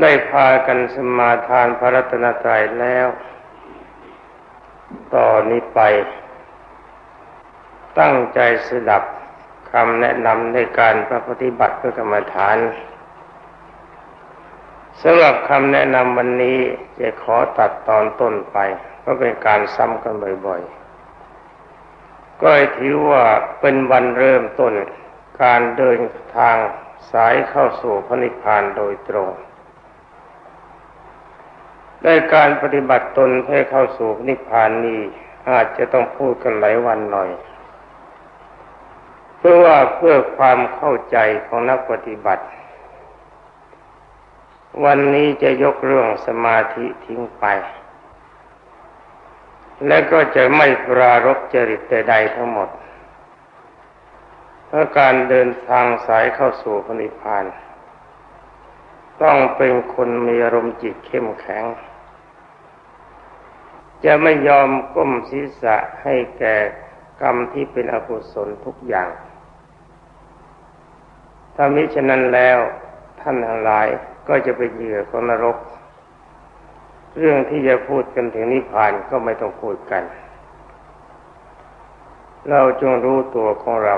ได้พากันสมาทานพระรัตนตรัยแล้ว ต่อนนี้ไป ตั้งใจสดับคำแนะนำในการประปฏิบัติเพื่อกรรมฐานสำหรับคำแนะนำวันนี้จะขอตัดตอนต้นไป เพราะเป็นการซ้ำกันบ่อยๆ ก็ถือว่าเป็นวันเริ่มต้นการเดินทางสายเข้าสู่พระนิพพานโดยตรง ได้การปฏิบัติตนให้เข้าสู่นิพพานนี้อาจจะต้องพูดกันหลายวันหน่อย เพื่อว่าเพื่อความเข้าใจของนักปฏิบัติ วันนี้จะยกเรื่องสมาธิทิ้งไป และก็จะไม่ปรารบจริตใดๆทั้งหมดเพราะการเดินทางสายเข้าสู่พนิพพาน ต้องเป็นคนมีอารมณ์จิตเข้มแข็ง จะไม่ยอมก้มศีรษะให้แก่กรรมที่เป็นอกุศลทุกอย่างถ้ามิฉะนั้นแล้วท่านทั้งหลายก็จะเป็นเหยื่อของนรก เรื่องที่จะพูดกันถึงนิพพานก็ไม่ต้องพูดกัน เราจงรู้ตัวของเรา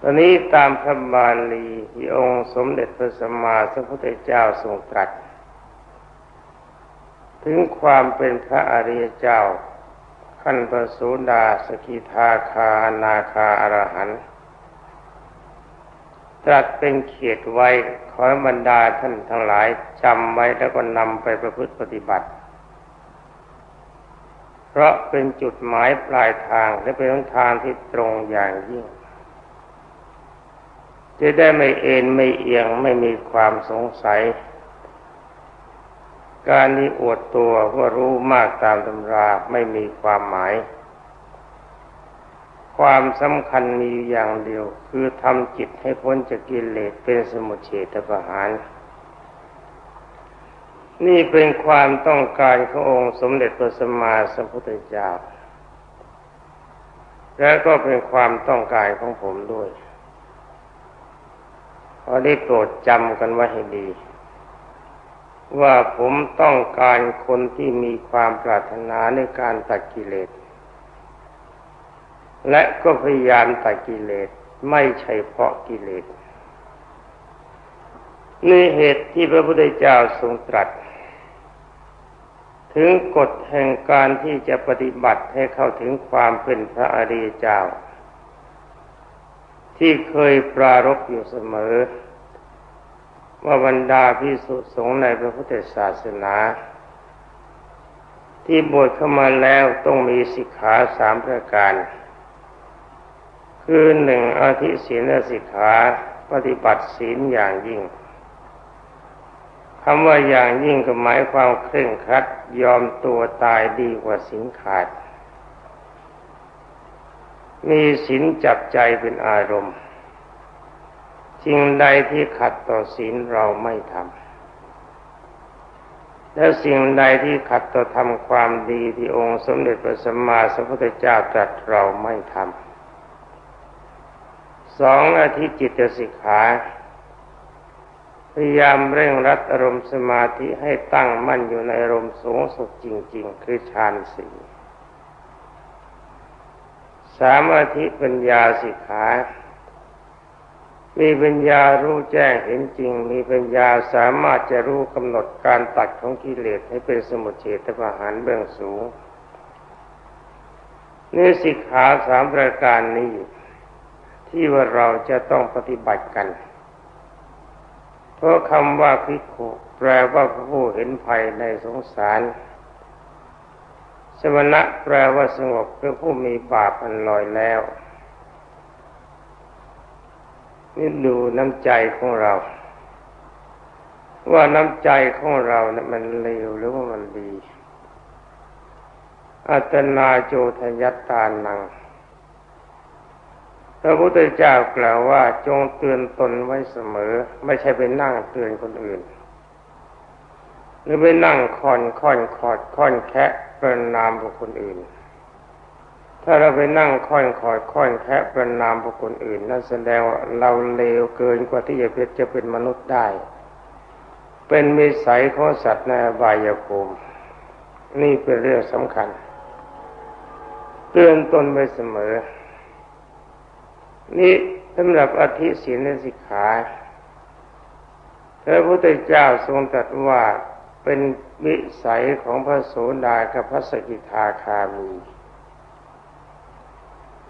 ตอนนี้ตามพระบาลีที่องค์สมเด็จพระสัมมาสัมพุทธเจ้าทรงตรัส ถึงความเป็นพระอริยเจ้า ขั้นประสูดาสกิทาคานาคาอรหันตรัสเป็นเขียดไว้ขอบรรดาท่านทั้งหลายจำไว้แล้วก็นำไปประพฤติปฏิบัติ เพราะเป็นจุดหมายปลายทางและเป็นทางที่ตรงอย่างยิ่ง จะได้ไม่เอ็นไม่เอียงไม่มีความสงสัย การนี้อวดตัวว่ารู้มากตามตำราไม่มีความหมาย ความสำคัญมีอย่างเดียว คือทำจิตให้พ้นจากกิเลสเป็นสมุทเฉทประหาร นี่เป็นความต้องการขององค์สมเด็จพระสัมมาสัมพุทธเจ้า และก็เป็นความต้องการของผมด้วย ขอได้โปรดจำกันไว้ให้ดี ว่าผมต้องการคนที่มีความปรารถนาในการตัดกิเลส และก็พยายามตัดกิเลสไม่ใช่เพราะกิเลสนี่เหตุที่พระพุทธเจ้าทรงตรัส ถึงกฎแห่งการที่จะปฏิบัติให้เข้าถึงความเป็นพระอริยเจ้า ที่เคยปรารบอยู่เสมอ ว่าบรรดาพิสุสงฆ์ในพระพุทธศาสนา ที่บวชเข้ามาแล้วต้องมีสิกขาสามประการ คือหนึ่งอาทิศีลสิกขาปฏิบัติศีลอย่างยิ่งคำว่าอย่างยิ่งก็หมายความเคร่งครัดยอมตัวตายดีกว่าสินขาด มีศีลจับใจเป็นอารมณ์ สิ่งใดที่ขัดต่อศีลเราไม่ทำและสิ่งใดที่ขัดต่อทำความดีที่องค์สมเด็จพระสัมมาสัมพุทธเจ้าตรัสเราไม่ทำสองอาทิจิตสิกขาพยายามเร่งรัดอารมณ์สมาธิให้ตั้งมั่นอยู่ในอารมณ์สูงสุดจริง ๆ คือฌานสี่สามอาทิปัญญาสิกขา มีปัญญารู้แจ้งเห็นจริง มีปัญญาสามารถจะรู้กำหนดการตัดของกิเลสให้เป็นสมุทเฉทประหารเบื้องสูงนี่สิกขาสามประการนี้ ที่ว่าเราจะต้องปฏิบัติกัน เพราะคำว่าพิขุแปลว่าผู้เห็นภัยในสงสาร สมณะแปลว่าสงบคือผู้มีบาปอันลอยแล้ว นี่ดูน้ำใจของเรา ว่าน้ำใจของเรานะ่ะมันเลวหรือว่ามันดี อัตนาโจทยัตตานังพระพุทธเจ้ากล่าวว่าจงเตือนตนไว้เสมอ ไม่ใช่ไปนั่งเตือนคนอื่น หรือไปนั่งคอนค่อนคอดค่อนแคะประนามบุคคลอื่น ถ้าเราไปนั่งค่อยคอยค่อยแคะประนามบุคคลอื่น นั่นแสดงว่าเราเลวเกินกว่าที่จะเป็นจะเป็นมนุษย์ได้ เป็นมิสัยของสัตว์ในอบายภูมินี่เป็นเรื่องสำคัญ เตือนตนไว้เสมอ นี่สำหรับอธิศีลสิกขาพระพุทธเจ้าทรงตรัสว่าเป็นวิสัยของพระโสดากับพระสกิทาคามี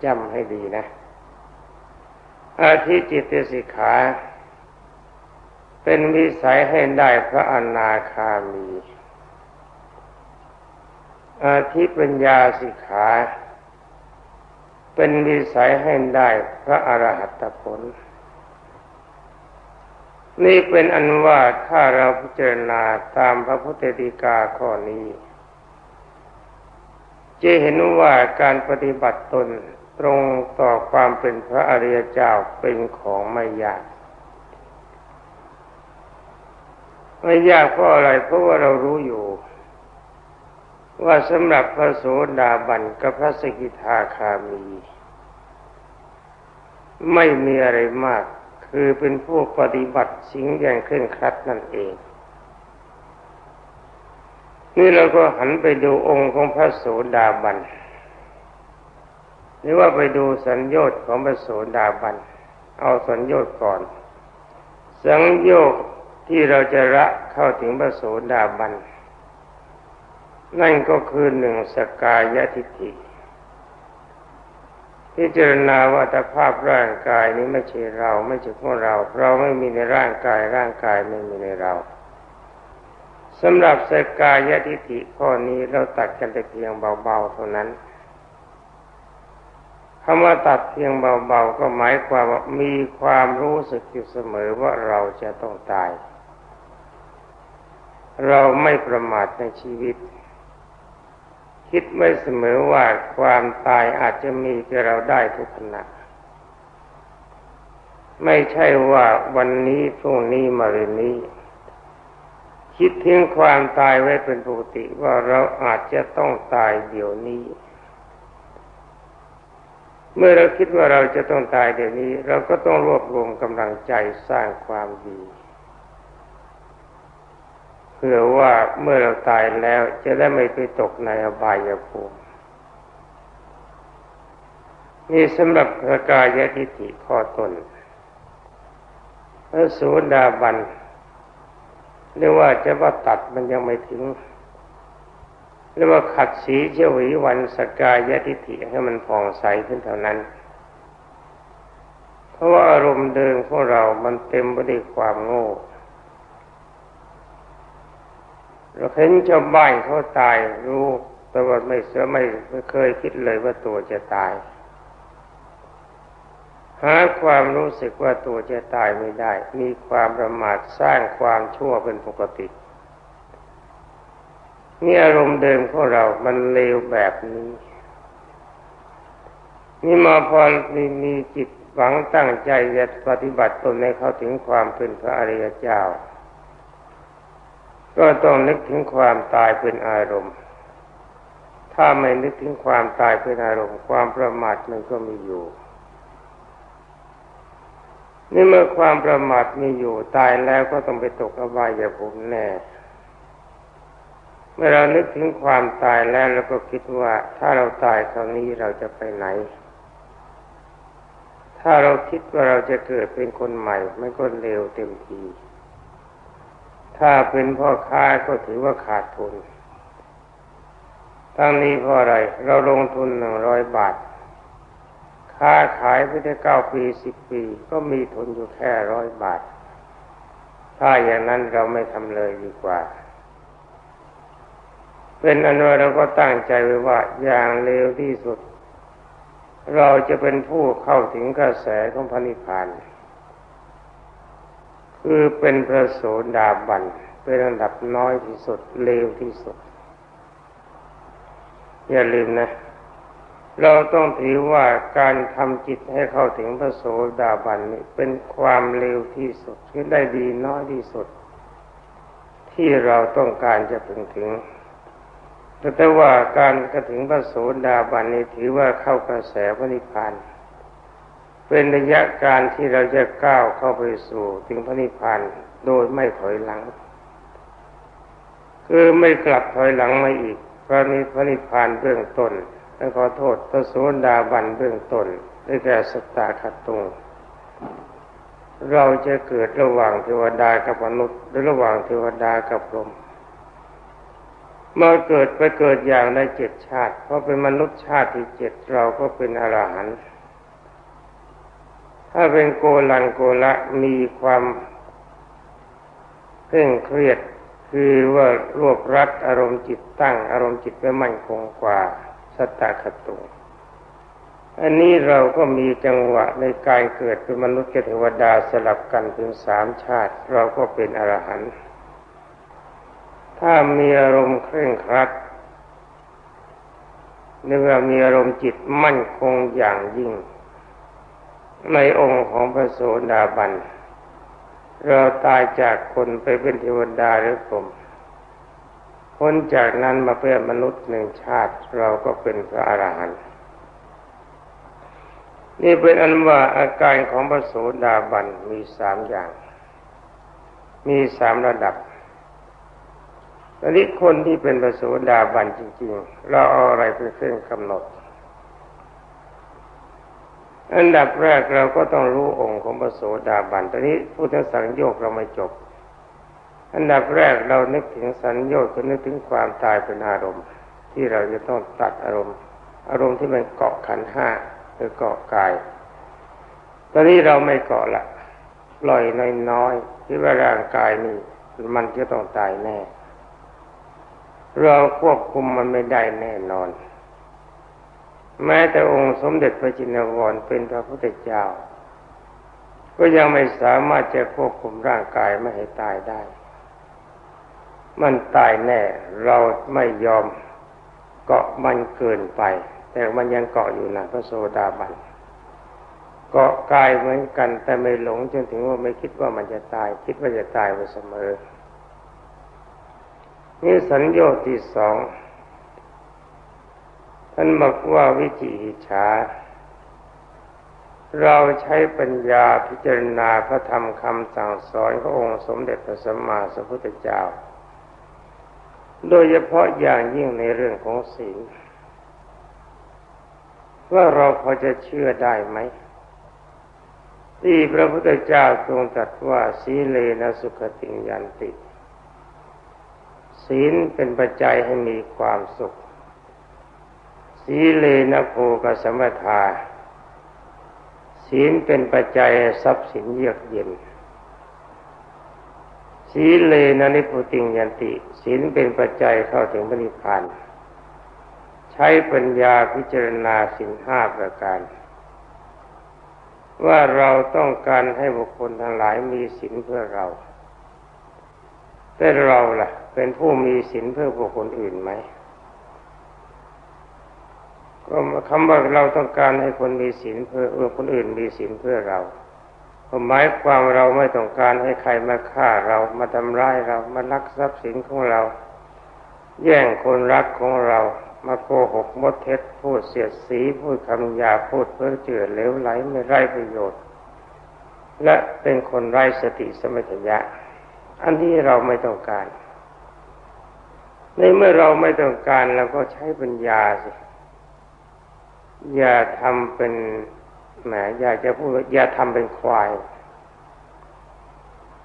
จำให้ดีนะ อาทิจิตสิกขา เป็นวิสัยให้ได้พระอนาคามี อาทิปัญญาสิกขา เป็นวิสัยให้ได้พระอรหัตผล นี่เป็นอันว่าถ้าเราพิจารณาตามพระพุทธดีกาข้อนี้จะเห็นว่าการปฏิบัติตน ตรงต่อความเป็นพระอริยเจ้าเป็นของไม่ยาก ไม่ยากเพราะอะไรเพราะว่าเรารู้อยู่ ว่าสำหรับพระโสดาบันกับพระสกิทาคามี ไม่มีอะไรมาก คือเป็นผู้ปฏิบัติสิ่งอย่างเคร่งครัดนั่นเองนี่เราก็หันไปดูองค์ของพระโสดาบัน หรือว่าไปดูสัญญาณของพระโสดาบัน เอาสัญญาณก่อน สัญญาณที่เราจะละเข้าถึงพระโสดาบัน นั่นก็คือหนึ่งสกายทิฏฐิพิจารณาว่าตภาพร่างกายนี้ไม่ใช่เราไม่ใช่พวกเรา เราไม่มีในร่างกายร่างกายไม่มีในเราสำหรับสกายทิฏฐิข้อนี้เราตัดกันแต่เพียงเบาๆเท่านั้น คำว่าตัดเพียงเบาๆก็หมายความว่ามีความรู้สึกอยู่เสมอว่าเราจะต้องตาย เราไม่ประมาทในชีวิต คิดไว้เสมอว่าความตายอาจจะมีกับเราได้ทุกขณะ ไม่ใช่ว่าวันนี้พรุ่งนี้มาเรืนนี้ คิดถึงความตายไว้เป็นปกติว่าเราอาจจะต้องตายเดี๋ยวนี้ เมื่อเราคิดว่าเราจะต้องตายเดี๋ยวนี้ เราก็ต้องรวบรวมกำลังใจสร้างความดีเพื่อว่าเมื่อเราตายแล้วจะได้ไม่ไปตกในอบายภูมินี่สำหรับพระกายทิฏฐิข้อตนพระสูดาบันเรียกว่าจะว่าตัดมันยังไม่ถึง เรียกว่าขัดสีเฉวีวันสกายทิฏฐิให้มันผ่องใสขึ้นเท่านั้น เพราะว่าอารมณ์เดิมของเรามันเต็มไปด้วยความโง่ เราเห็นชาวบ้านเขาตายรู้แต่ว่าไม่เสือไม่ไม่เคยคิดเลยว่าตัวจะตาย หาความรู้สึกว่าตัวจะตายไม่ได้ มีความประมาทสร้างความชั่วเป็นปกติ นี่อารมณ์เดิมของเรา มันเลวแบบนี้ นี่มาพอมีมีจิตหวังตั้งใจจะปฏิบัติตนให้เข้าถึงความเป็นพระอริยเจ้า ก็ต้องนึกถึงความตายเป็นอารมณ์ ถ้าไม่นึกถึงความตายเป็นอารมณ์ ความประมาทมันก็มีอยู่ นี่เมื่อความประมาทมีอยู่ตายแล้วก็ต้องไปตกอบายภูมิแน่ เมื่อเรานึกถึงความตายแล้วเราก็คิดว่า ถ้าเราตายคราวนี้เราจะไปไหน ถ้าเราคิดว่าเราจะเกิดเป็นคนใหม่มันก็เร็วเต็มที ถ้าเป็นพ่อค้าก็ถือว่าขาดทุนทั้งนี้เพราะอะไร เราลงทุนหนึ่งร้อยบาท ค้าขายไปได้เก้าปีสิบปี ก็มีทุนอยู่แค่ร้อยบาท ถ้าอย่างนั้นเราไม่ทำเลยดีกว่า เป็นอนุเราก็ตั้งใจไว้ว่าอย่างเร็วที่สุด เราจะเป็นผู้เข้าถึงกระแสของพระนิพพาน คือเป็นพระโสดาบันเป็นระดับน้อยที่สุดเลวที่สุด อย่าลืมนะ เราต้องถือว่าการทำจิตให้เข้าถึงพระโสดาบันนี่เป็นความเลวที่สุดคือได้ดีน้อยที่สุด ที่เราต้องการจะถึงถึง แต่ว่าการกระถึงพระโสดาบันนี้ถือว่าเข้ากระแสพระนิพพานเป็นระยะการที่เราจะก้าวเข้าไปสู่ถึงพระนิพพานโดยไม่ถอยหลัง คือไม่กลับถอยหลังมาอีกพระนิพนิพานเบื้องต้นและขอโทษพระโสดาบันเบื้องต้นได้แก่สตาคตุงเราจะเกิดระหว่างเทวดากับมนุษย์หรือระหว่างเทวดากับพรหม มื่อเกิดไปเกิดอย่างในเจ็ดชาติ เพราะเป็นมนุษย์ชาติที่เจ็ดเราก็เป็นอรหันต์ถ้าเป็นโกลังโกละมีความเคร่งเครียดคือว่ารวบรัดอารมณ์จิตตั้ง อารมณ์จิตไว้มั่นคงกว่าสัตตคตุอันนี้เราก็มีจังหวะในการเกิดเป็นมนุษย์กับเทวดาสลับกันเป็นสามชาติ เราก็เป็นอรหันต์ ถ้ามีอารมณ์เคร่งครัดเนื่อมีอารมณ์จิตมั่นคงอย่างยิ่ง ในองค์ของพระโสดาบัน เราตายจากคนไปเป็นเทวดาหรือผมพ้นจากนั้นมาเป็นมนุษย์หนึ่งชาติ เราก็เป็นพระอรหันต์นี่เป็นอันว่าอาการของพระโสดาบันมีสามอย่าง มีสามระดับ อนนี้คนที่เป็นพระโสดาบันจริงๆ เราเอาอะไรเป็นเครื่องกำหนด อันดับแรกเราก็ต้องรู้องค์ของพระโสดาบันตอนนี้พุทธสังโยกเราไม่จบ อันดับแรกเรานึกถึงสัญโยกคือนึกถึงความตายเป็นอารมณ์ ที่เราจะต้องตัดอารมณ์ อารมณ์ที่มันเกาะขันห้าคือเกาะกาย ตอนนี้เราไม่เกาะละปล่อยน้อยๆที่ว่าร่างกายนี่มันจะต้องตายแน่ เราควบคุมมันไม่ได้แน่นอน แม้แต่องค์สมเด็จพระจินวรเป็นพระพุทธเจ้า ก็ยังไม่สามารถจะควบคุมร่างกายไม่ให้ตายได้ มันตายแน่ เราไม่ยอมเกาะมันเกินไป แต่มันยังเกาะอยู่นะพระโสดาบันเกาะกายเหมือนกันแต่ไม่หลงจนถึงว่าไม่คิดว่ามันจะตาย คิดว่าจะตายไปเสมอ นี่สัญญาที่สองท่านบอกว่าวิจิอิจฉาเราใช้ปัญญาพิจารณาพระธรรมคำสั่งสอนขององค์สมเด็จพระสัมมาสัมพุทธเจ้า โดยเฉพาะอย่างยิ่งในเรื่องของศีลว่าเราพอจะเชื่อได้ไหม ที่พระพุทธเจ้าทรงตรัสว่าสีเลนะสุขติงยันติ ศีลเป็นปัจจัยให้มีความสุข สีเลนะโภกสมถาศีลเป็นปัจจัยทรัพย์สินเยือกเย็น สีเลนะนิพุติงยันติ ศีลเป็นปัจจัยเข้าถึงพระนิพพานใช้ปัญญาพิจารณาสิ่งห้าประการ ว่าเราต้องการให้บุคคลทั้งหลายมีศีลเพื่อเรา แต่เราล่ะ เป็นผู้มีศีลเพื่อบุคคลอื่นไหมก็คำว่าเราต้องการให้คนมีศีลเพื่อเออคนอื่นมีศีลเพื่อเราหมายความเราไม่ต้องการให้ใครมาฆ่าเรามาทำร้ายเรามาลักทรัพย์สินของเรา แย่งคนรักของเรา มาโกหกมดเท็จพูดเสียดสีพูดคำหยาพูดเพ้อเจือเลวไหลไม่ไร้ประโยชน์ และเป็นคนไร้สติสมัชยะอันที่เราไม่ต้องการ ในเมื่อเราไม่ต้องการเราก็ใช้ปัญญาสิ อย่าทำเป็นแหมอยากจะพูดอย่าทำเป็นควาย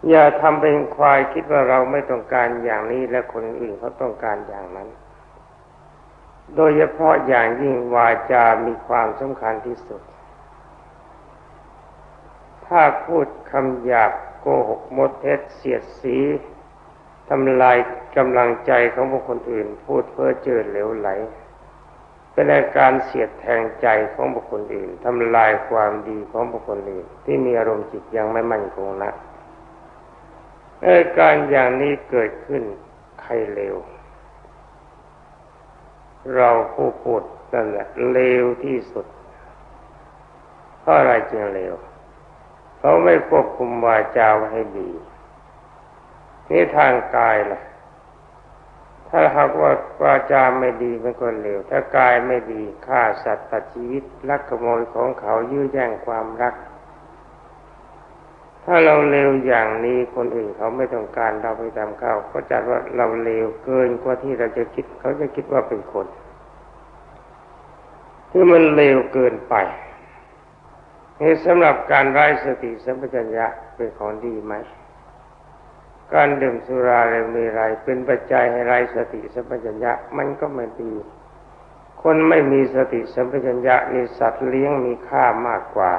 อย่าทำเป็นควายคิดว่าเราไม่ต้องการอย่างนี้และคนอื่นเขาต้องการอย่างนั้น โดยเฉพาะอย่างยิ่งวาจา มีความสำคัญที่สุด ถ้าพูดคำหยาบโกหกมดเท็จเสียดสี ทำลายกำลังใจของบุคคลอื่น พูดเพ้อเจ้อเหลวไหล เป็นอาการเสียดแทงใจของบุคคลอื่นทำลายความดีของบุคคลอื่น ที่มีอารมณ์จิตยังไม่มั่นคงนะอาการอย่างนี้เกิดขึ้นใครเร็วเราผู้พูดนั่นแหละเลวที่สุด เพราะอะไรจึงเลว เขาไม่ควบคุมวาจาให้ดี นี่ทางกายล่ะ ถ้าหากว่าวาจาไม่ดีมันก็เลวถ้ากายไม่ดีฆ่าสัตว์ตัดชีวิตลักขโมยของเขายื้อแย่งความรัก ถ้าเราเลวอย่างนี้คนอื่นเขาไม่ต้องการเราไปตามเขาก็จัดว่าเราเลวเกินกว่าที่เราจะคิด เขาจะคิดว่าเป็นคนที่มันเลวเกินไปนี่สำหรับการไร้สติสัมปชัญญะเป็นของดีไหม การดื่มสุราเรมีไรเป็นปัจจัยให้ไรสติสัมปชัญญะมันก็ไม่ดีคนไม่มีสติสัมปชัญญะนี่สัตว์เลี้ยงมีค่ามากกว่า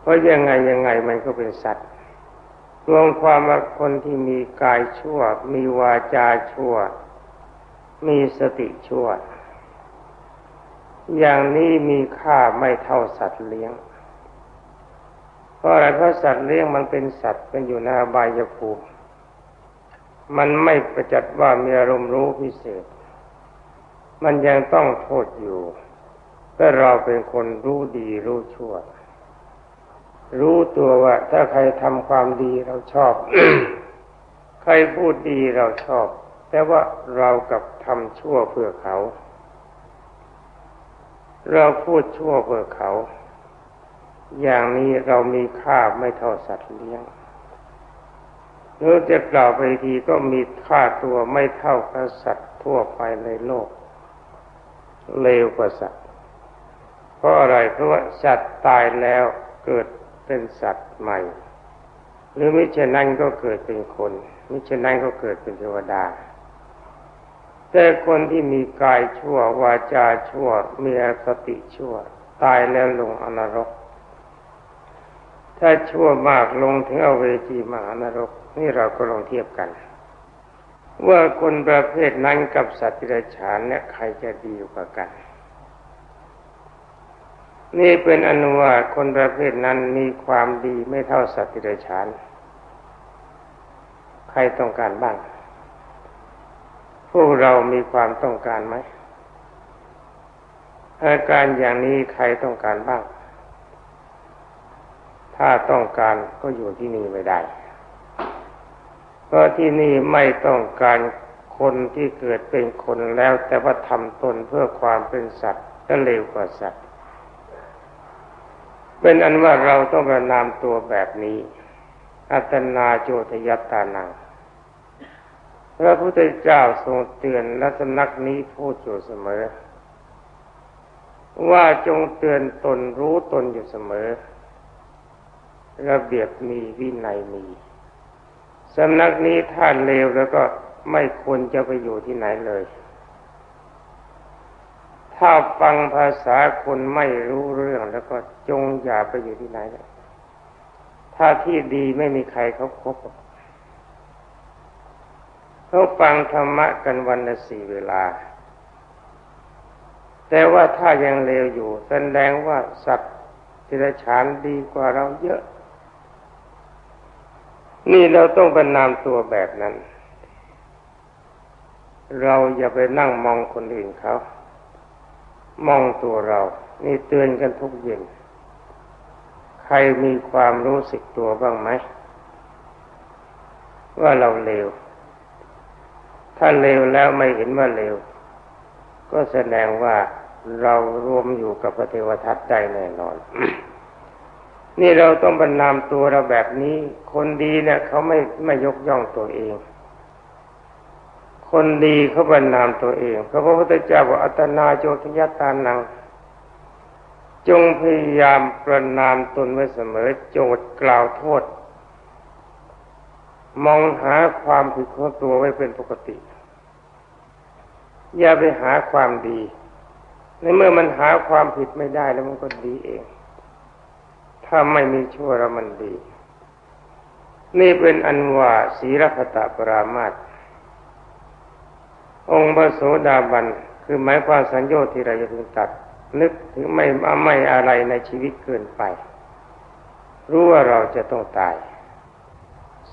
เพราะยังไงยังไงมันก็เป็นสัตว์รวมความว่าคนที่มีกายชั่ว มีวาจาชั่ว มีสติชั่ว อย่างนี้มีค่าไม่เท่าสัตว์เลี้ยง เพราะอะไรเพราะสัตว์เลี้ยงมันเป็นสัตว์เป็นอยู่ในอบายภูมิมันไม่ประจัดว่ามีอารมณ์รู้พิเศษ มันยังต้องโทษอยู่แต่เราเป็นคนรู้ดีรู้ชั่ว รู้ตัวว่า ถ้าใครทำความดีเราชอบ ใครพูดดีเราชอบ แต่ว่าเรากับทำชั่วเพื่อเขา เราพูดชั่วเพื่อเขา อย่างนี้เรามีค่าไม่เท่าสัตว์เลี้ยงหรือจะกล่าวไปทีก็มีค่าตัวไม่เท่ากับสัตว์ทั่วไปในโลก เลวกว่าสัตว์ เพราะอะไรเพราะว่าสัตว์ตายแล้วเกิดเป็นสัตว์ใหม่ หรือมิฉะนั้นก็เกิดเป็นคน มิฉะนั้นก็เกิดเป็นเทวดา แต่คนที่มีกายชั่ววาจาชั่วมีอสติชั่ว ตายแล้วลงอนรก ถ้าชั่วมากลงถึงเอาเวจีมหานรก นี่เราก็ลองเทียบกัน ว่าคนประเภทนั้นกับสัตว์ปรฉานเนี่ยใครจะดีกว่ากัน นี่เป็นอนุว่าคนประเภทนั้นมีความดีไม่เท่าสัตว์ปรฉาน ใครต้องการบ้าง พวกเรามีความต้องการไหมอาการอย่างนี้ใครต้องการบ้าง ถ้าต้องการก็อยู่ที่นี่ไม่ได้ เพราะที่นี่ไม่ต้องการคนที่เกิดเป็นคนแล้ว แต่ว่าทำตนเพื่อความเป็นสัตว์ก็เลวกว่าสัตว์ เป็นอันว่าเราต้องประนามตัวแบบนี้ อัตนาโจทยตตานังพระพุทธเจ้าทรงเตือนและสำนักนี้พูดอยู่เสมอ ว่าจงเตือนตนรู้ตนอยู่เสมอ ระเบียบมีวินัยมีสำนักนี้ท่านเลวแล้วก็ไม่ควรจะไปอยู่ที่ไหนเลย ถ้าฟังภาษาคนไม่รู้เรื่องแล้วก็จงอย่าไปอยู่ที่ไหนเลยถ้าที่ดีไม่มีใครเขาคบเขาฟังธรรมะกันวันละสี่เวลา แต่ว่าถ้ายังเลวอยู่แสดงว่าสัตว์ทิรฉานดีกว่าเราเยอะ นี่เราต้องเป็นนามตัวแบบนั้น เราอย่าไปนั่งมองคนอื่นเขา มองตัวเรา นี่เตือนกันทุกเย็น ใครมีความรู้สึกตัวบ้างไหม ว่าเราเลว ถ้าเลวแล้วไม่เห็นว่าเลว ก็แสดงว่าเรารวมอยู่กับพระเทวทัตได้แน่นอน นี่เราต้องบรรนามตัวเราแบบนี้ คนดีเนี่ยเขาไม่ไม่ยกย่องตัวเอง คนดีเขาบรรนามตัวเองพระพุทธเจ้าบอกอัตนาโจทยตานัง จงพยายามประนามตนไว้เสมอ โจทย์กล่าวโทษ มองหาความผิดของตัวไว้เป็นปกติ อย่าไปหาความดี ในเมื่อมันหาความผิดไม่ได้แล้วมันก็ดีเอง ถ้าไม่มีชั่วแล้วมันดี นี่เป็นอันว่าศีรพตปรามาตองค์พระโสดาบัน คือหมายความสัญญาที่เราจะพึงตัด นึกถึงไม่ไม่อะไรในชีวิตเกินไป รู้ว่าเราจะต้องตาย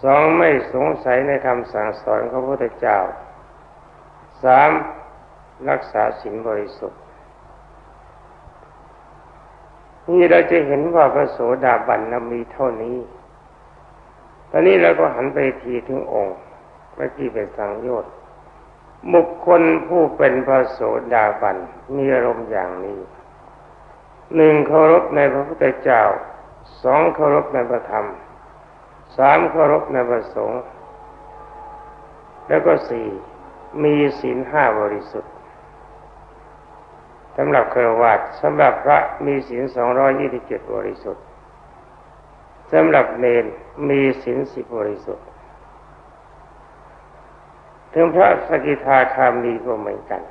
สองไม่สงสัยในคำสั่งสอนของพระพุทธเจ้าสามรักษาศีลบริสุทธิ์ นี่เราจะเห็นว่าพระโสดาบันนมีเท่านี้ ตอนนี้เราก็หันไปทีถึงองค์เมื่อกี้เป็นสังโยชน์บุคคลผู้เป็นพระโสดาบันมีอารมณ์อย่างนี้หนึ่งเคารพในพระพุทธเจ้าสองเคารพในพระธรรมสามเคารพในพระสงฆ์แล้วก็สี่มีศีลห้าบริสุทธิ์ สำหรับเครวาสสำหรับพระมีศีลสองร้อยี่สิบเจ็ดบริสุทธิ์สำหรับเนนมีศีลสิบบริสุทธิ์ ถึงพระสกิทาคามีก็เหมือนกัน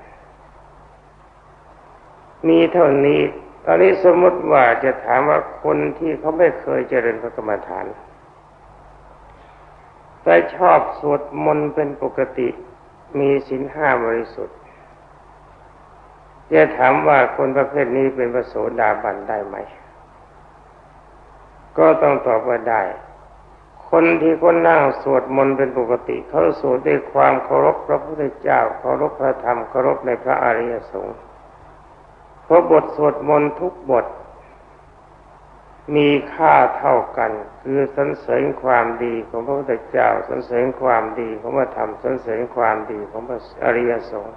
มีเท่านี้ ตอนนี้สมมติว่าจะถามว่าคนที่เขาไม่เคยเจริญพระกรรมฐาน แต่ชอบสวดมนต์เป็นปกติ มีศีลห้าบริสุทธิ์ จะถามว่าคนประเภทนี้เป็นพระโสดาบันได้ไหม ก็ต้องตอบว่าได้ คนที่คนนั่งสวดมนต์เป็นปกติ เขาสวดด้วยความเคารพพระพุทธเจ้าเคารพพระธรรมเคารพในพระอริยสงฆ์เพราะบทสวดมนต์ทุกบท มีค่าเท่ากัน คือสรรเสริญความดีของพระพุทธเจ้าสรรเสริญความดีของพระธรรมสรรเสริญความดีของพระอริยสงฆ์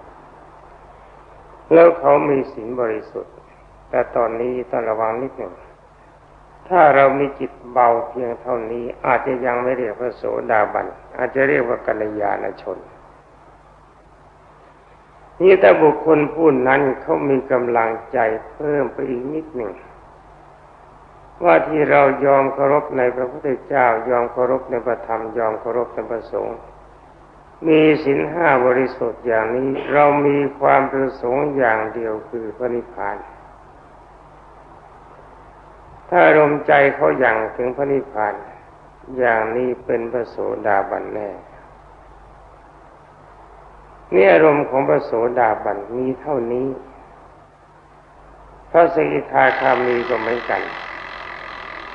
แล้วเขามีศีลบริสุทธิ์ แต่ตอนนี้ต้องระวังนิดหนึ่ง ถ้าเรามีจิตเบาเพียงเท่านี้ อาจจะยังไม่เรียกพระโสดาบัน อาจจะเรียกว่ากัลยาณชน นี่แต่บุคคลผู้นั้นเขามีกำลังใจเพิ่มไปอีกนิดหนึ่งว่าที่เรายอมเคารพในพระพุทธเจ้ายอมเคารพในพระธรรมยอมเคารพในพระสงฆ์ มีศีลห้าบริสุทธิ์อย่างนี้ เรามีความประสงค์อย่างเดียวคือพระนิพพาน ถ้าอารมใจเขาอย่างถึงพระนิพพาน อย่างนี้เป็นพระโสดาบันแน่นี่อารมณ์ของพระโสดาบันมีเท่านี้ พระสกิทาคามีก็เหมือนกัน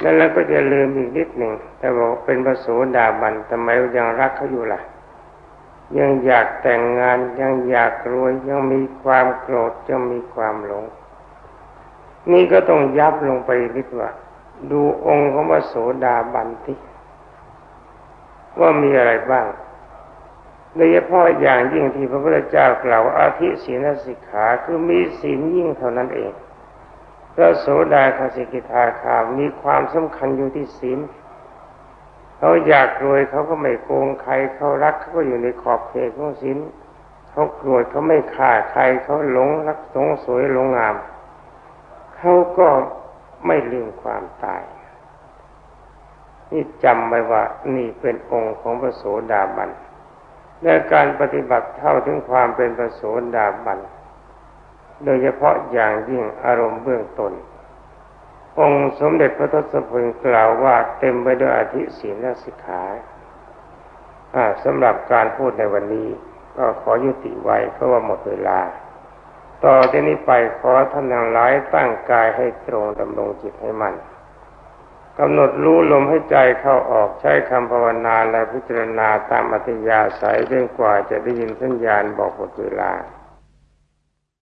นั่นแล้วก็จะลืมอีกนิดหนึ่งแต่บอกเป็นพระโสดาบันทำไมยังรักเขาอยู่ล่ะ ยังอยากแต่งงานยังอยากรวยยังมีความโกรธยังมีความหลง นี่ก็ต้องยับลงไปนิดว่า ดูองค์ของพระโสดาบันที่ว่ามีอะไรบ้างโดยเฉพาะอย่างยิ่งที่พระพุทธเจ้ากล่าวอาทิศีลสิกขาคือมีศีลยิ่งเท่านั้นเองพระโสดาคสิกิทาคามีความสำคัญอยู่ที่ศีล เขาอยากรวยเขาก็ไม่โกงใครเขารักเขาก็อยู่ในขอบเขตของศีลเขาโกรธเขาไม่ฆ่าใครเขาหลงรักสงสวยหลงงามเขาก็ไม่ลืมความตาย นี่จำไว้ว่านี่เป็นองค์ของพระโสดาบันและการปฏิบัติเท่าถึงความเป็นพระโสดาบันโดยเฉพาะอย่างยิ่งอารมณ์เบื้องต้น องค์สมเด็จพระทศพลกล่าวว่าเต็มไปด้วยอธิศีลและสิกขาสำหรับการพูดในวันนี้ ก็ขอยุติไว้เพราะว่าหมดเวลา ต่อที่นี้ไปขอท่านทั้งหลายตั้งกายให้ตรงดำรงจิตให้มัน่นกำหนดรู้ลมให้ใจเข้าออกใช้คำภาวนาและพิจารณาตามอัธยาศัยจนกว่าจะได้ยินสัญญาณบอกหมดเวลา